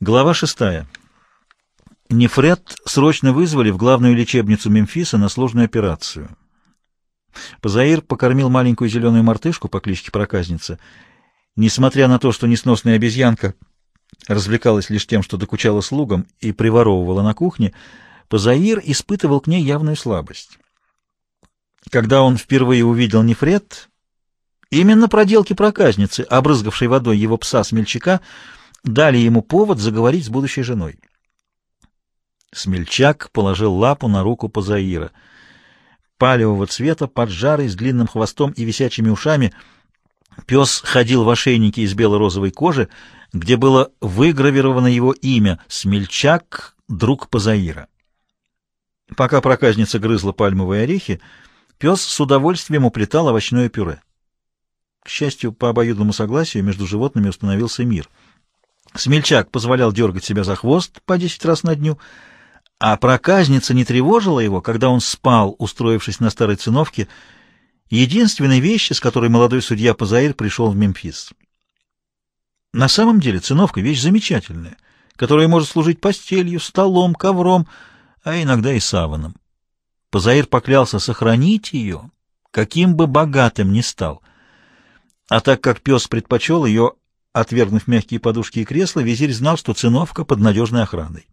Глава шестая. Нефред срочно вызвали в главную лечебницу Мемфиса на сложную операцию. Позаир покормил маленькую зеленую мартышку по кличке Проказница. Несмотря на то, что несносная обезьянка развлекалась лишь тем, что докучала слугам и приворовывала на кухне, Позаир испытывал к ней явную слабость. Когда он впервые увидел Нефред, именно проделки проказницы, обрызгавшей водой его пса-смельчака, дали ему повод заговорить с будущей женой. Смельчак положил лапу на руку Позаира. Палевого цвета, поджарый, с длинным хвостом и висячими ушами, пес ходил в ошейнике из бело-розовой кожи, где было выгравировано его имя «Смельчак, друг Позаира». Пока проказница грызла пальмовые орехи, пес с удовольствием уплетал овощное пюре. К счастью, по обоюдному согласию между животными установился мир — Смельчак позволял дергать себя за хвост по десять раз на дню, а проказница не тревожила его, когда он спал, устроившись на старой циновке, единственной вещи, с которой молодой судья Пазаир пришел в Мемфис. На самом деле циновка — вещь замечательная, которая может служить постелью, столом, ковром, а иногда и саваном. Пазаир поклялся сохранить ее, каким бы богатым ни стал. А так как пес предпочел ее Отвергнув мягкие подушки и кресла, визирь знал, что циновка под надежной охраной.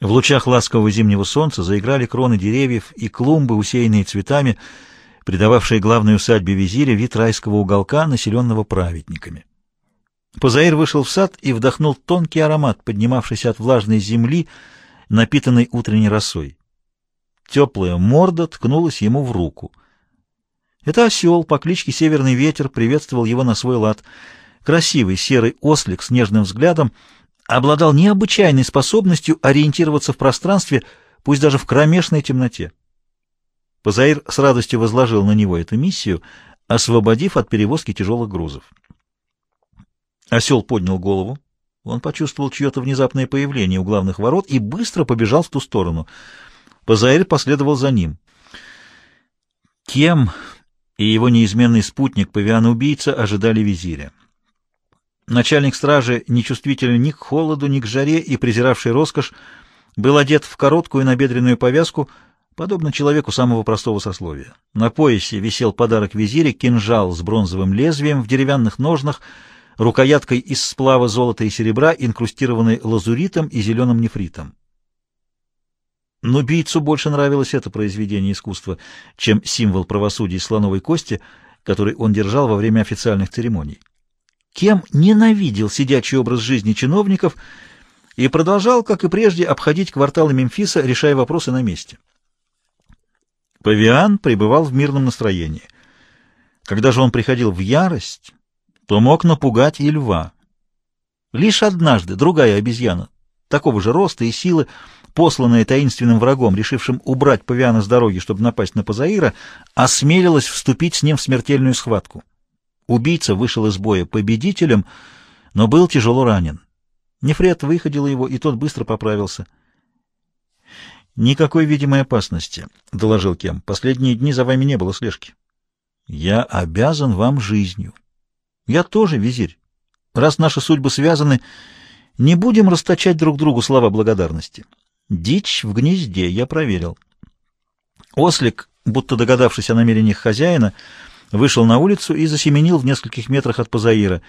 В лучах ласкового зимнего солнца заиграли кроны деревьев и клумбы, усеянные цветами, придававшие главной усадьбе визиря вид райского уголка, населенного праведниками. Позаир вышел в сад и вдохнул тонкий аромат, поднимавшийся от влажной земли, напитанной утренней росой. Теплая морда ткнулась ему в руку — это осел по кличке Северный Ветер приветствовал его на свой лад. Красивый серый ослик с нежным взглядом обладал необычайной способностью ориентироваться в пространстве, пусть даже в кромешной темноте. Позаир с радостью возложил на него эту миссию, освободив от перевозки тяжелых грузов. Осел поднял голову. Он почувствовал чье-то внезапное появление у главных ворот и быстро побежал в ту сторону. Позаир последовал за ним. Кем и его неизменный спутник, павиан-убийца, ожидали визиря. Начальник стражи, нечувствительный ни к холоду, ни к жаре и презиравший роскошь, был одет в короткую набедренную повязку, подобно человеку самого простого сословия. На поясе висел подарок визиря, кинжал с бронзовым лезвием в деревянных ножнах, рукояткой из сплава золота и серебра, инкрустированной лазуритом и зеленым нефритом. Но убийцу больше нравилось это произведение искусства, чем символ правосудия слоновой кости, который он держал во время официальных церемоний. Кем ненавидел сидячий образ жизни чиновников и продолжал, как и прежде, обходить кварталы Мемфиса, решая вопросы на месте. Павиан пребывал в мирном настроении. Когда же он приходил в ярость, то мог напугать и льва. Лишь однажды другая обезьяна, такого же роста и силы, посланная таинственным врагом, решившим убрать павиана с дороги, чтобы напасть на Пазаира, осмелилась вступить с ним в смертельную схватку. Убийца вышел из боя победителем, но был тяжело ранен. Нефред выходил его, и тот быстро поправился. «Никакой видимой опасности», — доложил Кем. «Последние дни за вами не было слежки». «Я обязан вам жизнью». «Я тоже, визирь. Раз наши судьбы связаны, не будем расточать друг другу слова благодарности». Дичь в гнезде, я проверил. Ослик, будто догадавшись о намерениях хозяина, вышел на улицу и засеменил в нескольких метрах от Пазаира.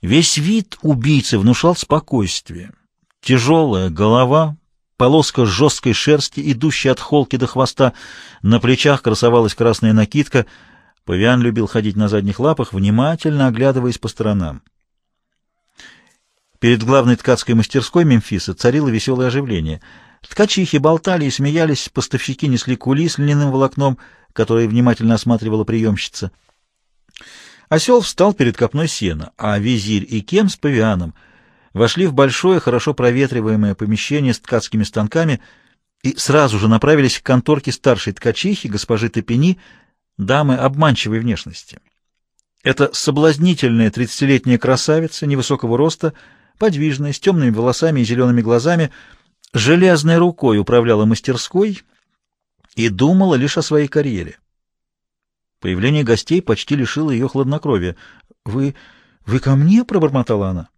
Весь вид убийцы внушал спокойствие. Тяжелая голова, полоска жесткой шерсти, идущая от холки до хвоста, на плечах красовалась красная накидка. Павиан любил ходить на задних лапах, внимательно оглядываясь по сторонам. Перед главной ткацкой мастерской Мемфиса царило веселое оживление. Ткачихи болтали и смеялись, поставщики несли кули с льняным волокном, которые внимательно осматривала приемщица. Осел встал перед копной сена, а визирь и кем с павианом вошли в большое, хорошо проветриваемое помещение с ткацкими станками и сразу же направились к конторке старшей ткачихи, госпожи Топени, дамы обманчивой внешности. Это соблазнительная тридцатилетняя красавица невысокого роста — подвижная, с темными волосами и зелеными глазами, железной рукой управляла мастерской и думала лишь о своей карьере. Появление гостей почти лишило ее хладнокровия. «Вы... вы ко мне?» — пробормотала она.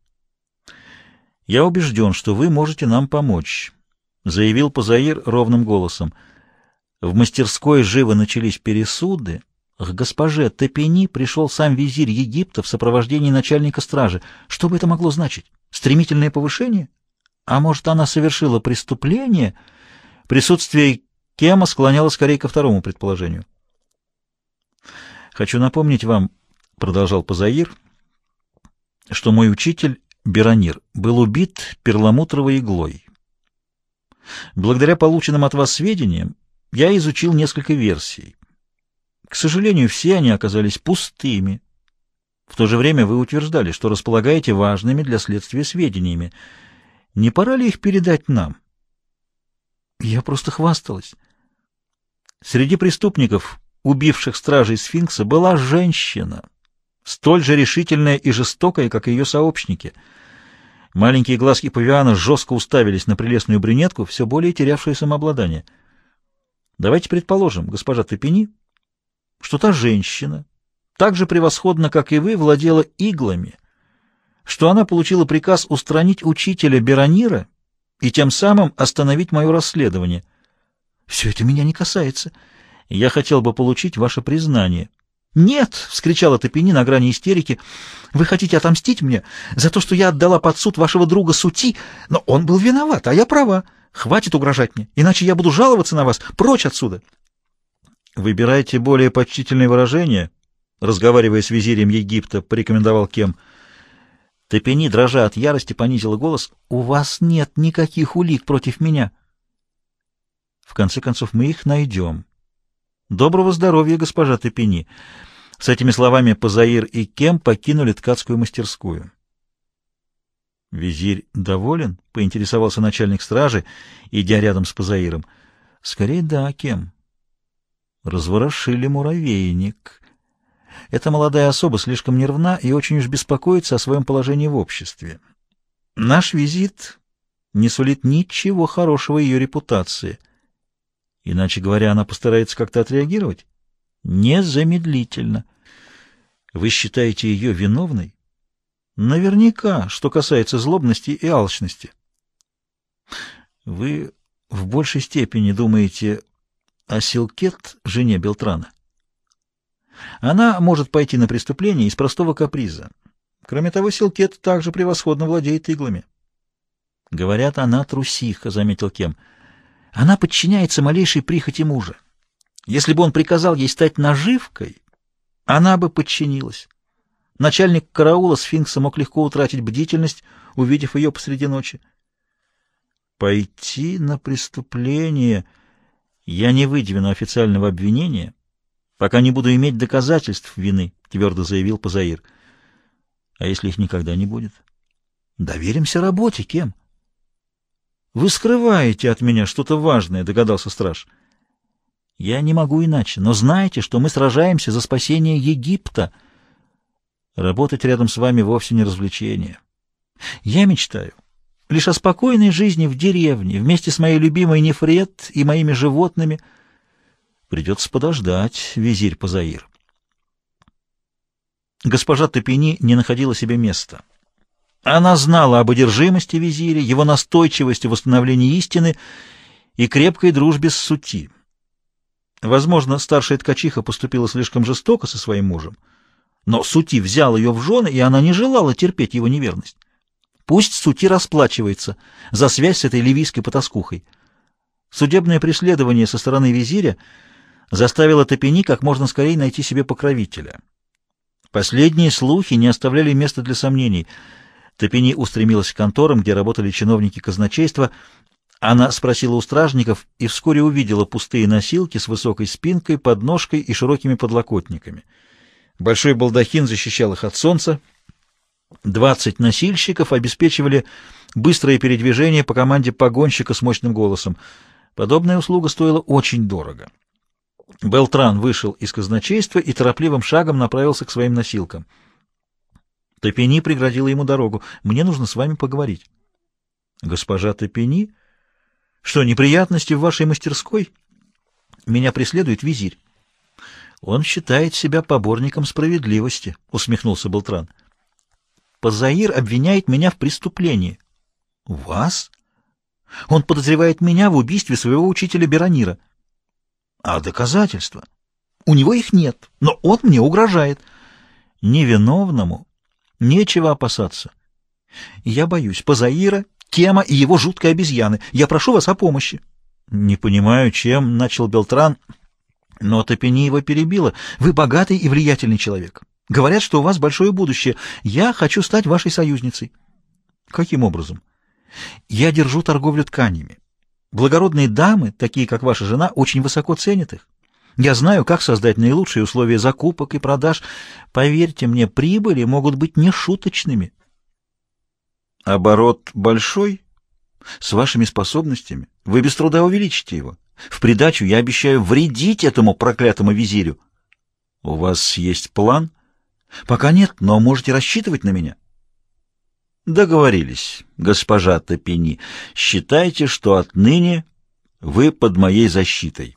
«Я убежден, что вы можете нам помочь», — заявил Пазаир ровным голосом. В мастерской живо начались пересуды. К госпоже Тепени пришел сам визирь Египта в сопровождении начальника стражи. Что бы это могло значить? Стремительное повышение? А может, она совершила преступление? Присутствие Кема склоняло скорее ко второму предположению. «Хочу напомнить вам», — продолжал Пазаир, — «что мой учитель Беронир был убит перламутровой иглой. Благодаря полученным от вас сведениям я изучил несколько версий. К сожалению, все они оказались пустыми. В то же время вы утверждали, что располагаете важными для следствия сведениями. Не пора ли их передать нам? Я просто хвасталась. Среди преступников, убивших стражей сфинкса, была женщина, столь же решительная и жестокая, как и ее сообщники — Маленькие глазки павиана жестко уставились на прелестную брюнетку, все более терявшую самообладание. Давайте предположим, госпожа Топини, что та женщина так же превосходно, как и вы, владела иглами, что она получила приказ устранить учителя Беронира и тем самым остановить мое расследование. Все это меня не касается. Я хотел бы получить ваше признание. «Нет!» — вскричала Топини на грани истерики. «Вы хотите отомстить мне за то, что я отдала под суд вашего друга Сути, но он был виноват, а я права. Хватит угрожать мне, иначе я буду жаловаться на вас. Прочь отсюда!» «Выбирайте более почтительные выражения», — разговаривая с визирем Египта, порекомендовал Кем. Топини, дрожа от ярости, понизила голос. «У вас нет никаких улик против меня». «В конце концов, мы их найдем». «Доброго здоровья, госпожа Топини!» С этими словами Пазаир и Кем покинули ткацкую мастерскую. «Визирь доволен?» — поинтересовался начальник стражи, идя рядом с Пазаиром. «Скорее да, Кем». Разворошили муравейник. Эта молодая особа слишком нервна и очень уж беспокоится о своем положении в обществе. Наш визит не сулит ничего хорошего ее репутации — Иначе говоря, она постарается как-то отреагировать? Незамедлительно. Вы считаете ее виновной? Наверняка, что касается злобности и алчности. Вы в большей степени думаете о Силкет, жене Белтрана. Она может пойти на преступление из простого каприза. Кроме того, Силкет также превосходно владеет иглами. Говорят, она трусиха, — заметил Кем. — она подчиняется малейшей прихоти мужа. Если бы он приказал ей стать наживкой, она бы подчинилась. Начальник караула сфинкса мог легко утратить бдительность, увидев ее посреди ночи. «Пойти на преступление я не выдвину официального обвинения, пока не буду иметь доказательств вины», — твердо заявил Пазаир. «А если их никогда не будет?» «Доверимся работе, кем?» «Вы скрываете от меня что-то важное», — догадался страж. «Я не могу иначе, но знайте, что мы сражаемся за спасение Египта. Работать рядом с вами вовсе не развлечение. Я мечтаю лишь о спокойной жизни в деревне, вместе с моей любимой Нефред и моими животными. Придется подождать, визирь Пазаир». Госпожа Топини не находила себе места. Она знала об одержимости визиря, его настойчивости в восстановлении истины и крепкой дружбе с Сути. Возможно, старшая ткачиха поступила слишком жестоко со своим мужем, но Сути взял ее в жены, и она не желала терпеть его неверность. Пусть Сути расплачивается за связь с этой ливийской потаскухой. Судебное преследование со стороны визиря заставило Топини как можно скорее найти себе покровителя. Последние слухи не оставляли места для сомнений — Топини устремилась к конторам, где работали чиновники казначейства. Она спросила у стражников и вскоре увидела пустые носилки с высокой спинкой, подножкой и широкими подлокотниками. Большой балдахин защищал их от солнца. Двадцать носильщиков обеспечивали быстрое передвижение по команде погонщика с мощным голосом. Подобная услуга стоила очень дорого. Белтран вышел из казначейства и торопливым шагом направился к своим носилкам. Топени преградила ему дорогу. «Мне нужно с вами поговорить». «Госпожа Топени? Что, неприятности в вашей мастерской?» «Меня преследует визирь». «Он считает себя поборником справедливости», — усмехнулся Белтран. «Пазаир обвиняет меня в преступлении. Вас? Он подозревает меня в убийстве своего учителя Беронира. А доказательства? У него их нет, но он мне угрожает. Невиновному нечего опасаться. Я боюсь Пазаира, Кема и его жуткой обезьяны. Я прошу вас о помощи. Не понимаю, чем, — начал Белтран, но Топени его перебила. Вы богатый и влиятельный человек. Говорят, что у вас большое будущее. Я хочу стать вашей союзницей. Каким образом? Я держу торговлю тканями. Благородные дамы, такие как ваша жена, очень высоко ценят их. Я знаю, как создать наилучшие условия закупок и продаж. Поверьте мне, прибыли могут быть нешуточными. Оборот большой? С вашими способностями вы без труда увеличите его. В придачу я обещаю вредить этому проклятому визирю. У вас есть план? Пока нет, но можете рассчитывать на меня. Договорились, госпожа Топени. Считайте, что отныне вы под моей защитой.